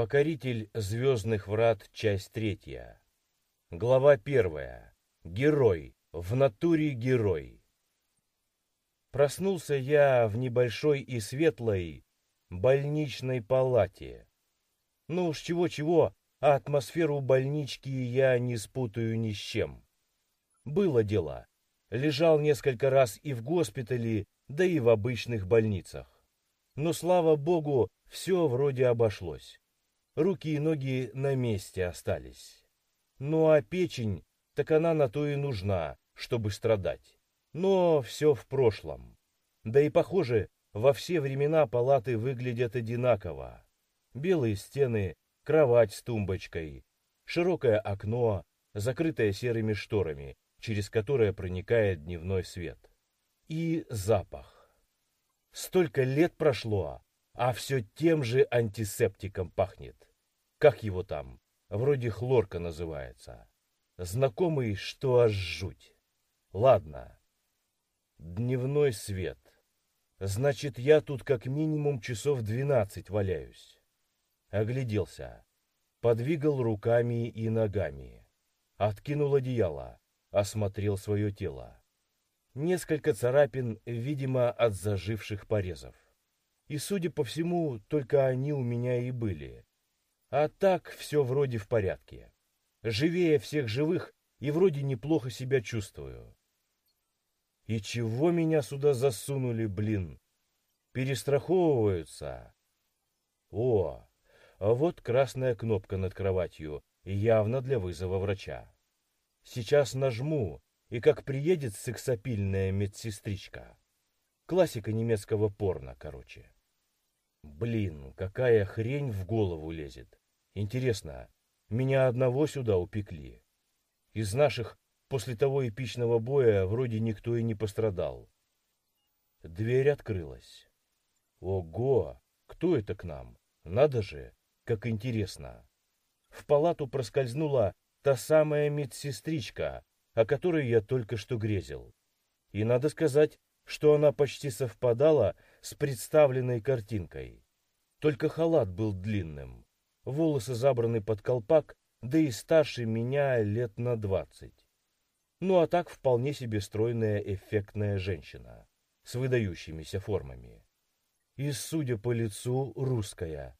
Покоритель звездных врат, часть третья. Глава первая. Герой. В натуре герой. Проснулся я в небольшой и светлой больничной палате. Ну уж чего-чего, а атмосферу больнички я не спутаю ни с чем. Было дело. Лежал несколько раз и в госпитале, да и в обычных больницах. Но, слава богу, все вроде обошлось руки и ноги на месте остались. Ну а печень, так она на то и нужна, чтобы страдать. Но все в прошлом. Да и похоже, во все времена палаты выглядят одинаково. Белые стены, кровать с тумбочкой, широкое окно, закрытое серыми шторами, через которое проникает дневной свет. И запах. Столько лет прошло, а все тем же антисептиком пахнет. Как его там? Вроде хлорка называется. Знакомый, что аж жуть. Ладно. Дневной свет. Значит, я тут как минимум часов двенадцать валяюсь. Огляделся. Подвигал руками и ногами. Откинул одеяло. Осмотрел свое тело. Несколько царапин, видимо, от заживших порезов. И, судя по всему, только они у меня и были. А так все вроде в порядке. Живее всех живых и вроде неплохо себя чувствую. И чего меня сюда засунули, блин? Перестраховываются. О, а вот красная кнопка над кроватью, явно для вызова врача. Сейчас нажму, и как приедет сексапильная медсестричка. Классика немецкого порно, короче. Блин, какая хрень в голову лезет. Интересно, меня одного сюда упекли? Из наших после того эпичного боя вроде никто и не пострадал. Дверь открылась. Ого, кто это к нам? Надо же, как интересно. В палату проскользнула та самая медсестричка, о которой я только что грезил. И надо сказать, что она почти совпадала с представленной картинкой. Только халат был длинным, волосы забраны под колпак, да и старше меня лет на двадцать. Ну а так вполне себе стройная эффектная женщина с выдающимися формами. И, судя по лицу, русская.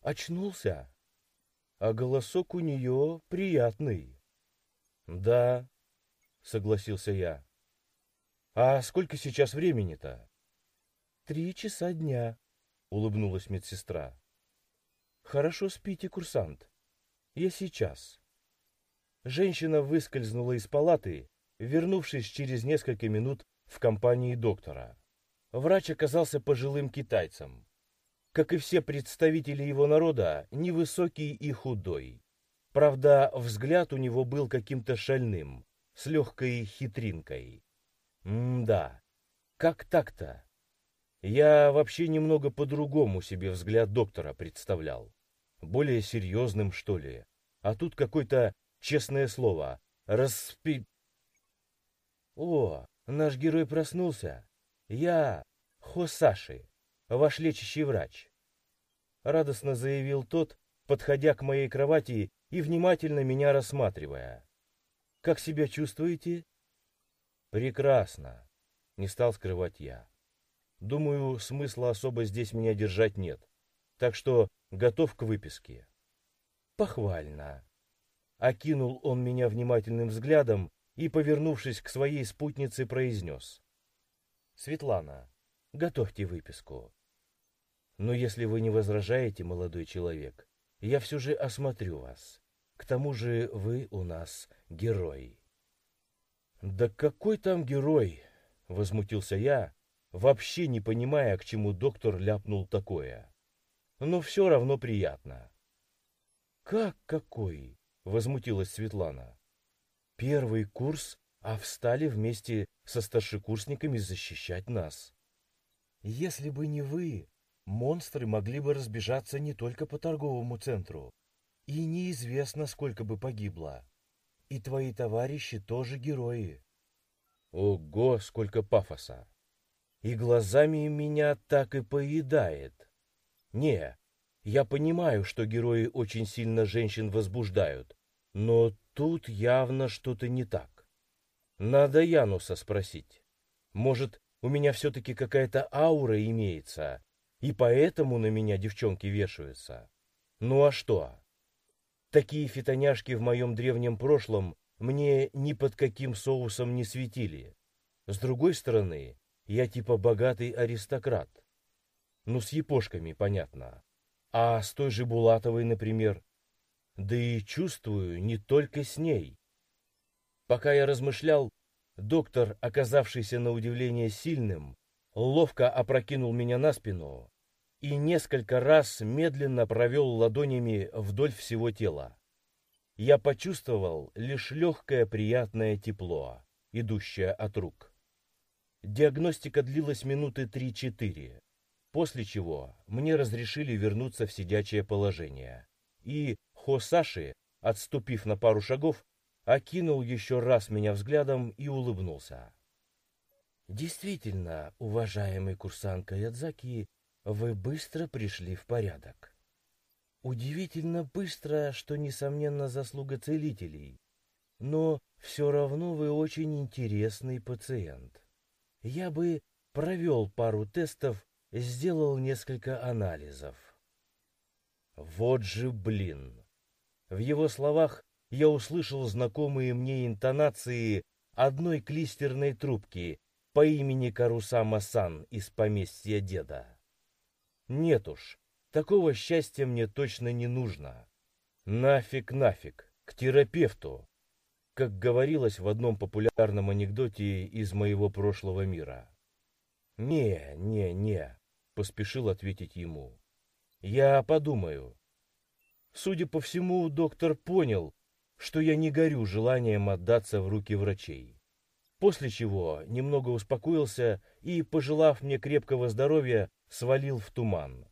Очнулся, а голосок у нее приятный. Да, согласился я. А сколько сейчас времени-то? Три часа дня, улыбнулась медсестра. Хорошо спите, курсант. Я сейчас. Женщина выскользнула из палаты, вернувшись через несколько минут в компании доктора. Врач оказался пожилым китайцем. Как и все представители его народа, невысокий и худой. Правда, взгляд у него был каким-то шальным, с легкой хитринкой. М-да, как так-то? Я вообще немного по-другому себе взгляд доктора представлял более серьезным, что ли. А тут какое-то, честное слово, распи... О, наш герой проснулся. Я Хосаши, ваш лечащий врач. Радостно заявил тот, подходя к моей кровати и внимательно меня рассматривая. Как себя чувствуете? Прекрасно, не стал скрывать я. Думаю, смысла особо здесь меня держать нет. Так что готов к выписке. Похвально. Окинул он меня внимательным взглядом и, повернувшись к своей спутнице, произнес. Светлана, готовьте выписку. Но если вы не возражаете, молодой человек, я все же осмотрю вас. К тому же вы у нас герой. Да какой там герой? Возмутился я, вообще не понимая, к чему доктор ляпнул такое но все равно приятно. «Как какой?» — возмутилась Светлана. «Первый курс, а встали вместе со старшекурсниками защищать нас. Если бы не вы, монстры могли бы разбежаться не только по торговому центру, и неизвестно, сколько бы погибло. И твои товарищи тоже герои». Ого, сколько пафоса! И глазами меня так и поедает. Не, Я понимаю, что герои очень сильно женщин возбуждают, но тут явно что-то не так. Надо Януса спросить. Может, у меня все-таки какая-то аура имеется, и поэтому на меня девчонки вешаются. Ну а что? Такие фитоняшки в моем древнем прошлом мне ни под каким соусом не светили. С другой стороны, я типа богатый аристократ. Ну, с епошками, понятно. А с той же Булатовой, например. Да и чувствую не только с ней. Пока я размышлял, доктор, оказавшийся на удивление сильным, ловко опрокинул меня на спину и несколько раз медленно провел ладонями вдоль всего тела. Я почувствовал лишь легкое приятное тепло, идущее от рук. Диагностика длилась минуты три-четыре, после чего мне разрешили вернуться в сидячее положение. И Хосаши, отступив на пару шагов, окинул еще раз меня взглядом и улыбнулся. Действительно, уважаемый курсант Каядзаки, вы быстро пришли в порядок. Удивительно быстро, что, несомненно, заслуга целителей. Но все равно вы очень интересный пациент. Я бы провел пару тестов, сделал несколько анализов. Вот же блин! В его словах я услышал знакомые мне интонации одной клистерной трубки по имени Карусама-сан из поместья деда. Нет уж, такого счастья мне точно не нужно. Нафиг, нафиг, к терапевту, как говорилось в одном популярном анекдоте из моего прошлого мира. «Не, не, не», — поспешил ответить ему. «Я подумаю». Судя по всему, доктор понял, что я не горю желанием отдаться в руки врачей. После чего немного успокоился и, пожелав мне крепкого здоровья, свалил в туман.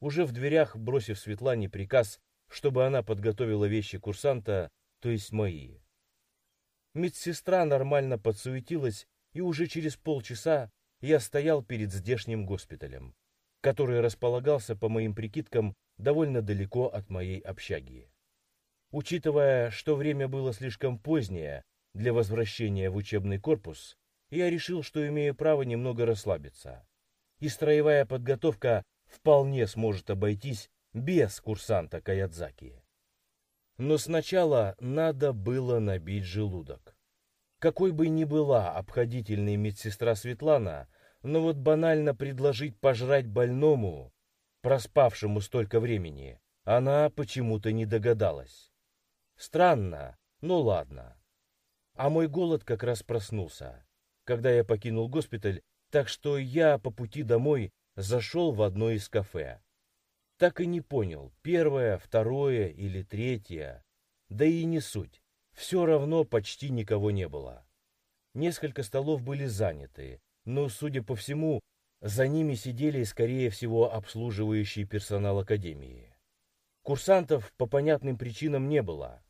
Уже в дверях, бросив Светлане приказ, чтобы она подготовила вещи курсанта, то есть мои. Медсестра нормально подсуетилась, и уже через полчаса я стоял перед здешним госпиталем, который располагался, по моим прикидкам, довольно далеко от моей общаги. Учитывая, что время было слишком позднее для возвращения в учебный корпус, я решил, что имею право немного расслабиться и строевая подготовка вполне сможет обойтись без курсанта Каядзаки. Но сначала надо было набить желудок. Какой бы ни была обходительной медсестра Светлана, но вот банально предложить пожрать больному, проспавшему столько времени, она почему-то не догадалась. Странно, но ладно. А мой голод как раз проснулся, когда я покинул госпиталь так что я по пути домой зашел в одно из кафе. Так и не понял, первое, второе или третье. Да и не суть. Все равно почти никого не было. Несколько столов были заняты, но, судя по всему, за ними сидели, скорее всего, обслуживающий персонал Академии. Курсантов по понятным причинам не было.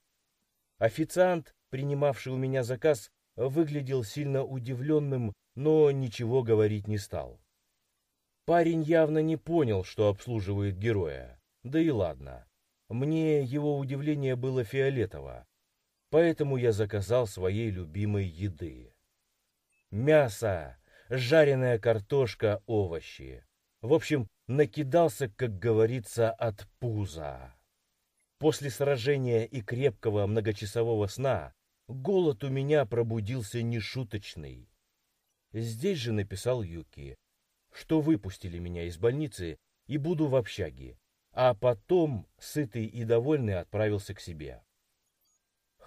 Официант, принимавший у меня заказ, выглядел сильно удивленным но ничего говорить не стал. Парень явно не понял, что обслуживает героя. Да и ладно. Мне его удивление было фиолетово, поэтому я заказал своей любимой еды. Мясо, жареная картошка, овощи. В общем, накидался, как говорится, от пуза. После сражения и крепкого многочасового сна голод у меня пробудился нешуточный. Здесь же написал Юки, что выпустили меня из больницы и буду в общаге, а потом, сытый и довольный, отправился к себе.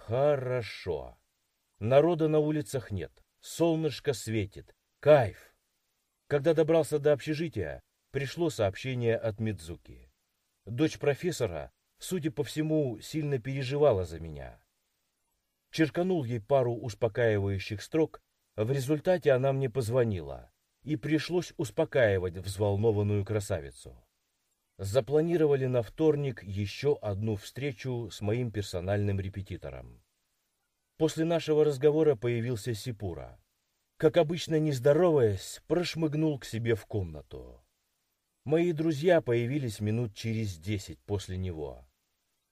Хорошо. Народа на улицах нет, солнышко светит, кайф. Когда добрался до общежития, пришло сообщение от Мидзуки. Дочь профессора, судя по всему, сильно переживала за меня. Черканул ей пару успокаивающих строк в результате она мне позвонила, и пришлось успокаивать взволнованную красавицу. Запланировали на вторник еще одну встречу с моим персональным репетитором. После нашего разговора появился Сипура. Как обычно, не здороваясь, прошмыгнул к себе в комнату. Мои друзья появились минут через десять после него.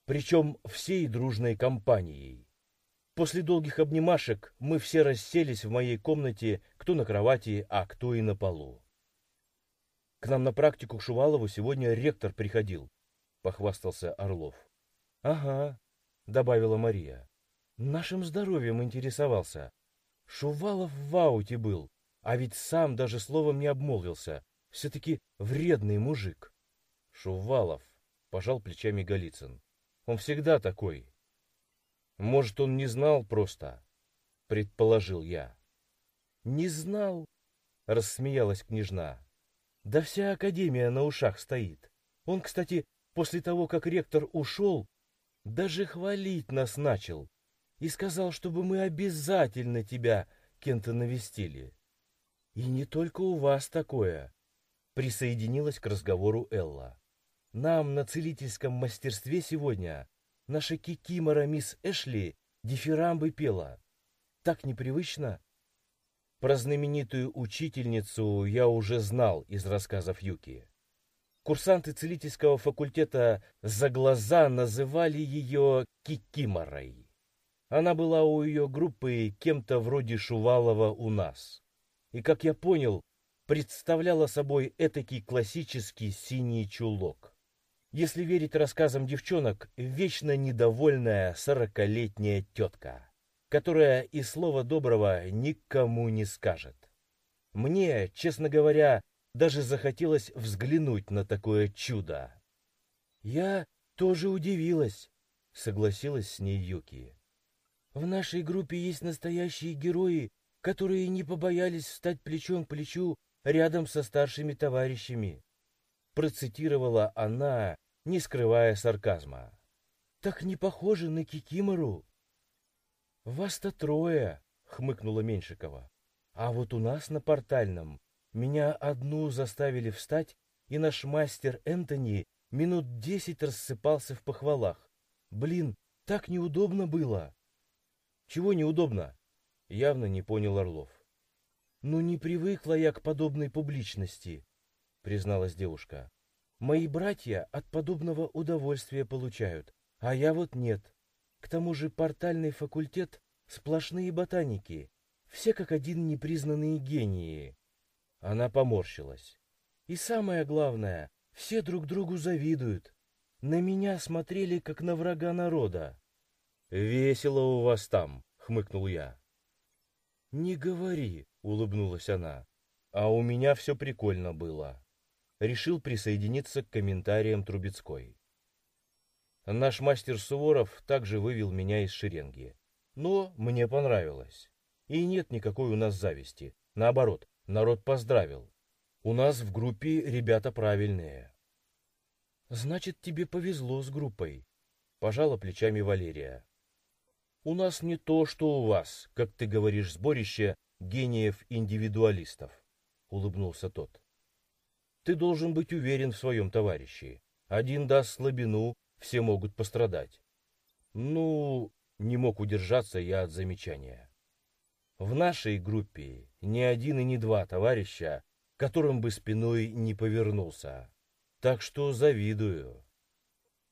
Причем всей дружной компанией. После долгих обнимашек мы все расселись в моей комнате, кто на кровати, а кто и на полу. К нам на практику к Шувалову сегодня ректор приходил, похвастался Орлов. Ага, добавила Мария. Нашим здоровьем интересовался. Шувалов в ауте был, а ведь сам даже словом не обмолвился. Все-таки вредный мужик. Шувалов, пожал плечами Голицын. Он всегда такой. Может, он не знал просто, предположил я. Не знал, рассмеялась княжна. Да вся академия на ушах стоит. Он, кстати, после того, как ректор ушел, даже хвалить нас начал и сказал, чтобы мы обязательно тебя кем-то навестили. И не только у вас такое. Присоединилась к разговору Элла. Нам на целительском мастерстве сегодня наша кикимора мисс Эшли дифирамбы пела. Так непривычно. Про знаменитую учительницу я уже знал из рассказов Юки. Курсанты целительского факультета за глаза называли ее Кикиморой. Она была у ее группы кем-то вроде Шувалова у нас и, как я понял, представляла собой этакий классический синий чулок. Если верить рассказам девчонок, вечно недовольная сорокалетняя тетка, которая и слова доброго никому не скажет. Мне, честно говоря, даже захотелось взглянуть на такое чудо. Я тоже удивилась, согласилась с ней Юки. В нашей группе есть настоящие герои, которые не побоялись встать плечом к плечу рядом со старшими товарищами. Процитировала она, не скрывая сарказма. Так не похоже на Кикимору. Вас-то трое, хмыкнула Меньшикова. А вот у нас на портальном меня одну заставили встать, и наш мастер Энтони минут десять рассыпался в похвалах. Блин, так неудобно было. Чего неудобно? Явно не понял Орлов. «Ну не привыкла я к подобной публичности», — призналась девушка. «Мои братья от подобного удовольствия получают, а я вот нет. К тому же портальный факультет — сплошные ботаники, все как один непризнанные гении». Она поморщилась. «И самое главное, все друг другу завидуют. На меня смотрели, как на врага народа». «Весело у вас там», — хмыкнул я. «Не говори», — улыбнулась она. «А у меня все прикольно было». Решил присоединиться к комментариям Трубецкой. Наш мастер Суворов также вывел меня из шеренги. Но мне понравилось. И нет никакой у нас зависти. Наоборот, народ поздравил. У нас в группе ребята правильные. Значит, тебе повезло с группой. Пожала плечами Валерия. У нас не то, что у вас, как ты говоришь, сборище гениев-индивидуалистов, улыбнулся тот. Ты должен быть уверен в своем товарище. Один даст слабину, все могут пострадать. Ну, не мог удержаться я от замечания. В нашей группе ни один и ни два товарища, которым бы спиной не повернулся. Так что завидую.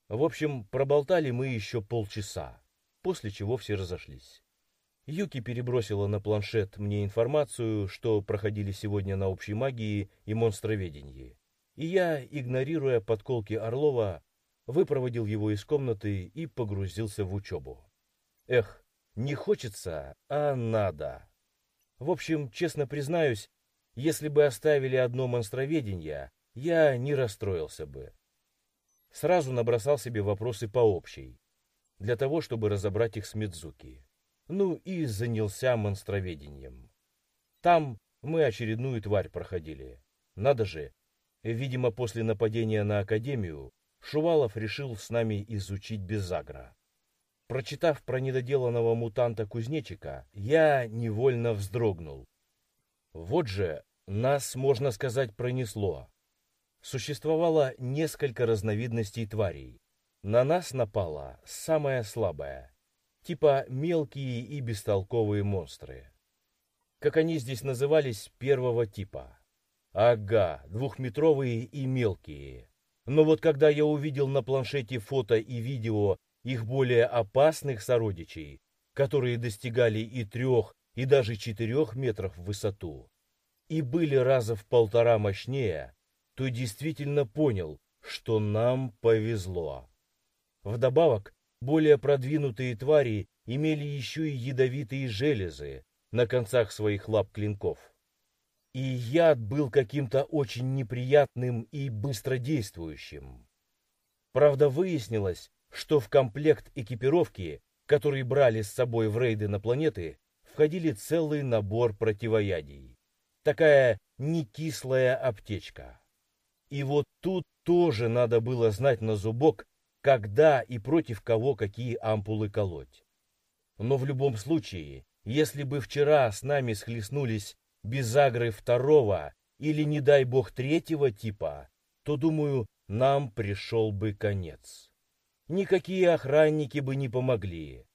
В общем, проболтали мы еще полчаса после чего все разошлись. Юки перебросила на планшет мне информацию, что проходили сегодня на общей магии и монстроведении. И я, игнорируя подколки Орлова, выпроводил его из комнаты и погрузился в учебу. Эх, не хочется, а надо. В общем, честно признаюсь, если бы оставили одно монстроведение, я не расстроился бы. Сразу набросал себе вопросы по общей для того, чтобы разобрать их с Мидзуки. Ну и занялся монстроведением. Там мы очередную тварь проходили. Надо же, видимо, после нападения на Академию Шувалов решил с нами изучить Безагра. Прочитав про недоделанного мутанта-кузнечика, я невольно вздрогнул. Вот же нас, можно сказать, пронесло. Существовало несколько разновидностей тварей, на нас напала самая слабая, типа мелкие и бестолковые монстры. Как они здесь назывались, первого типа. Ага, двухметровые и мелкие. Но вот когда я увидел на планшете фото и видео их более опасных сородичей, которые достигали и трех, и даже четырех метров в высоту, и были раза в полтора мощнее, то действительно понял, что нам повезло. Вдобавок, более продвинутые твари имели еще и ядовитые железы на концах своих лап клинков. И яд был каким-то очень неприятным и быстродействующим. Правда, выяснилось, что в комплект экипировки, который брали с собой в рейды на планеты, входили целый набор противоядий. Такая некислая аптечка. И вот тут тоже надо было знать на зубок, когда и против кого какие ампулы колоть. Но в любом случае, если бы вчера с нами схлестнулись безагры второго или, не дай бог, третьего типа, то, думаю, нам пришел бы конец. Никакие охранники бы не помогли.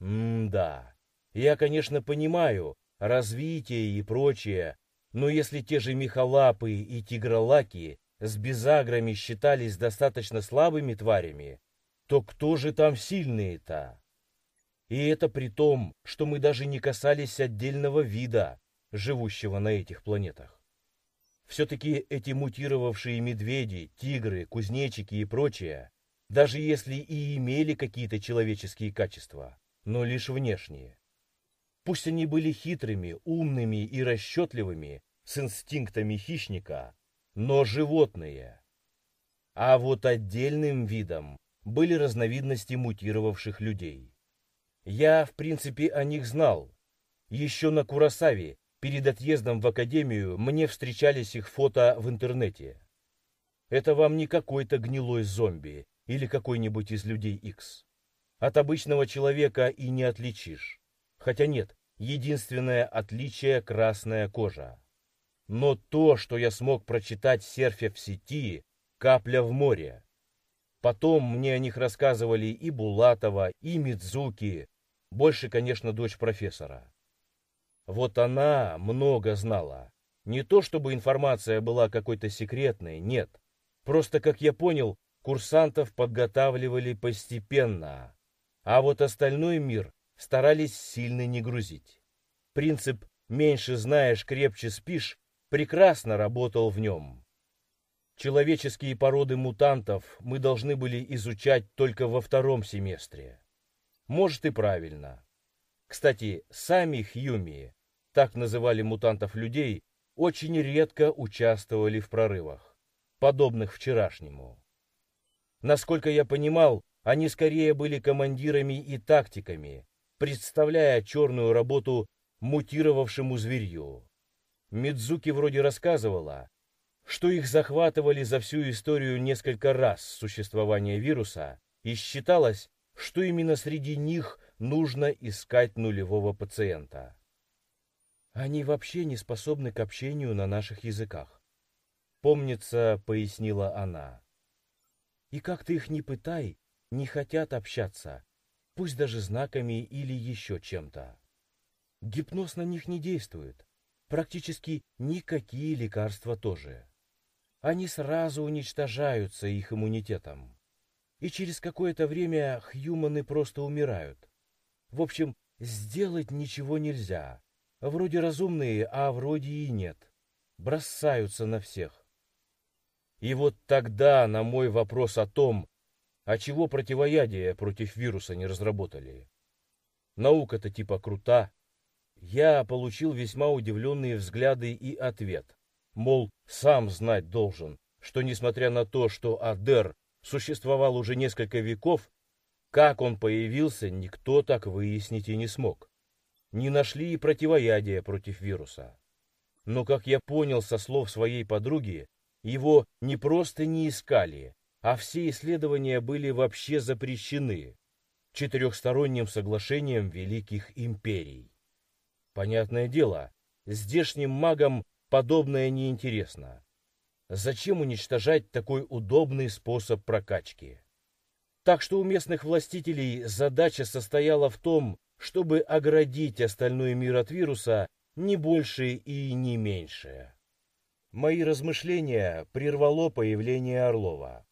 М-да, я, конечно, понимаю, развитие и прочее, но если те же мехолапы и тигролаки с безаграми считались достаточно слабыми тварями, то кто же там сильные-то? И это при том, что мы даже не касались отдельного вида, живущего на этих планетах. Все-таки эти мутировавшие медведи, тигры, кузнечики и прочее, даже если и имели какие-то человеческие качества, но лишь внешние. Пусть они были хитрыми, умными и расчетливыми, с инстинктами хищника, но животные. А вот отдельным видом были разновидности мутировавших людей. Я, в принципе, о них знал. Еще на Курасаве, перед отъездом в академию, мне встречались их фото в интернете. Это вам не какой-то гнилой зомби или какой-нибудь из людей X. От обычного человека и не отличишь. Хотя нет, единственное отличие – красная кожа. Но то, что я смог прочитать серфя в сети, капля в море. Потом мне о них рассказывали и Булатова, и Мидзуки, больше, конечно, дочь профессора. Вот она много знала. Не то, чтобы информация была какой-то секретной, нет. Просто, как я понял, курсантов подготавливали постепенно. А вот остальной мир старались сильно не грузить. Принцип «меньше знаешь, крепче спишь» прекрасно работал в нем. Человеческие породы мутантов мы должны были изучать только во втором семестре. Может и правильно. Кстати, сами Хьюми, так называли мутантов людей, очень редко участвовали в прорывах, подобных вчерашнему. Насколько я понимал, они скорее были командирами и тактиками, представляя черную работу мутировавшему зверью. Мидзуки вроде рассказывала, что их захватывали за всю историю несколько раз существования вируса, и считалось, что именно среди них нужно искать нулевого пациента. Они вообще не способны к общению на наших языках. Помнится, пояснила она. И как ты их не пытай, не хотят общаться, пусть даже знаками или еще чем-то. Гипноз на них не действует практически никакие лекарства тоже. Они сразу уничтожаются их иммунитетом. И через какое-то время хьюманы просто умирают. В общем, сделать ничего нельзя. Вроде разумные, а вроде и нет. Бросаются на всех. И вот тогда на мой вопрос о том, а чего противоядие против вируса не разработали. Наука-то типа крута, я получил весьма удивленные взгляды и ответ. Мол, сам знать должен, что несмотря на то, что Адер существовал уже несколько веков, как он появился, никто так выяснить и не смог. Не нашли и противоядия против вируса. Но, как я понял со слов своей подруги, его не просто не искали, а все исследования были вообще запрещены четырехсторонним соглашением великих империй. Понятное дело, здешним магам подобное неинтересно. Зачем уничтожать такой удобный способ прокачки? Так что у местных властителей задача состояла в том, чтобы оградить остальной мир от вируса не больше и не меньше. Мои размышления прервало появление Орлова.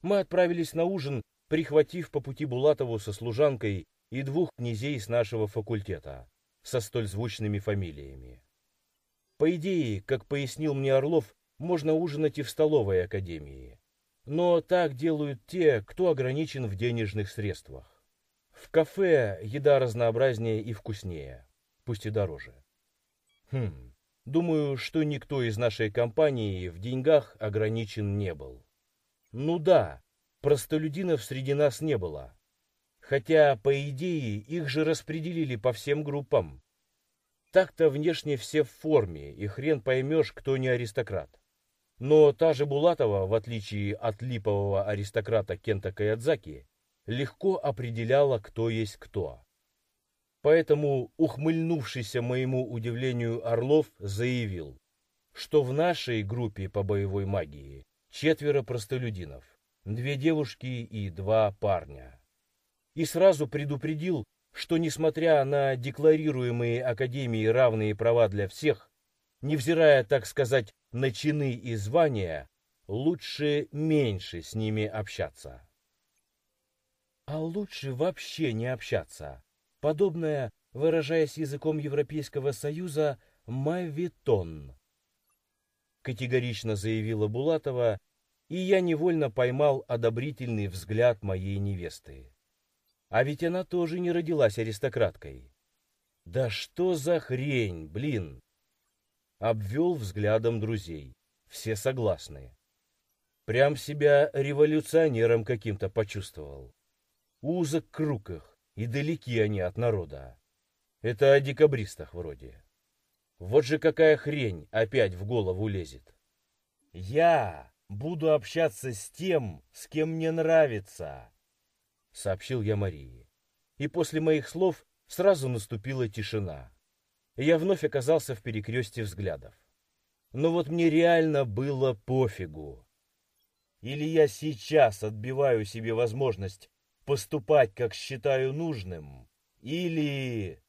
Мы отправились на ужин, прихватив по пути Булатову со служанкой и двух князей с нашего факультета со столь звучными фамилиями. По идее, как пояснил мне Орлов, можно ужинать и в столовой академии. Но так делают те, кто ограничен в денежных средствах. В кафе еда разнообразнее и вкуснее, пусть и дороже. Хм, Думаю, что никто из нашей компании в деньгах ограничен не был. Ну да, простолюдинов среди нас не было. Хотя, по идее, их же распределили по всем группам. Так-то внешне все в форме, и хрен поймешь, кто не аристократ. Но та же Булатова, в отличие от липового аристократа Кента Каядзаки, легко определяла, кто есть кто. Поэтому ухмыльнувшийся моему удивлению Орлов заявил, что в нашей группе по боевой магии четверо простолюдинов, две девушки и два парня. И сразу предупредил, что несмотря на декларируемые Академией равные права для всех, невзирая, так сказать, на чины и звания, лучше меньше с ними общаться. А лучше вообще не общаться, Подобное, выражаясь языком Европейского Союза, «мавитон». Категорично заявила Булатова, и я невольно поймал одобрительный взгляд моей невесты. А ведь она тоже не родилась аристократкой. Да что за хрень, блин! Обвел взглядом друзей. Все согласны. Прям себя революционером каким-то почувствовал. Узок круг их и далеки они от народа. Это о декабристах вроде. Вот же какая хрень опять в голову лезет. Я буду общаться с тем, с кем мне нравится, сообщил я Марии. И после моих слов сразу наступила тишина. я вновь оказался в перекрестии взглядов. Но вот мне реально было пофигу. Или я сейчас отбиваю себе возможность поступать, как считаю нужным, или...